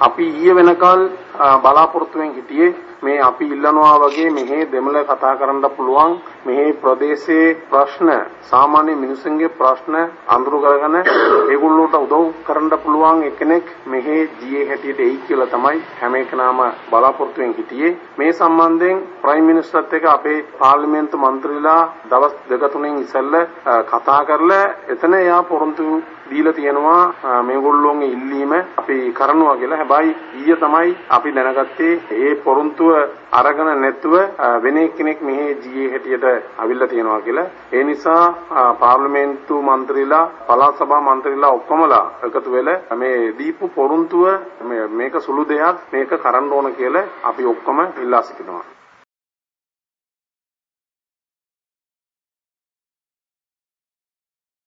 අපි ඊයේ වෙනකල් බලාපොරොත්තුෙන් හිටියේ මේ අපි ඉල්ලනවා වගේ මෙහි දෙමළ කතා කරන්න පුළුවන් මෙහි ප්‍රදේශයේ ප්‍රශ්න සාමාන්‍ය මිනිසුන්ගේ ප්‍රශ්න අඳුරු කරගෙන ඒගොල්ලෝට උදව් කරන්න පුළුවන් එකෙක් මෙහි ජීයේ හැටියට එයි කියලා තමයි හැම එකනම බලාපොරොත්තුෙන් හිටියේ. මේ සම්බන්ධයෙන් ප්‍රයිම් මිනිස්ටර්ත් එක්ක අපේ පාර්ලිමේන්තු මන්ත්‍රීලා දවස් දෙක තුනෙන් ඉස්සෙල්ලා කතා කරලා එතන එයා පොරොන්දු දීලා තියෙනවා මේගොල්ලෝගේ ඉල්ලීම අපි කරනවා කියලා. හැබැයි ඊයේ තමයි අපි දැනගත්තේ ඒ පොරොන්දුව අරගෙන නැතුව වෙන කෙනෙක් මෙහි ජීයේ හැටියට අවිල්ලා තියෙනවා කියලා. ඒ නිසා පාර්ලිමේන්තු මන්ත්‍රීලා, පළාත් සභා මන්ත්‍රීලා ඔක්කොමලා එකතු වෙලා මේ දීපු පොරොන්දුව මේක සුළු දෙයක් මේක කරන්න ඕන කියලා අපි ඔක්කොම ඉල්ලා සිටිනවා.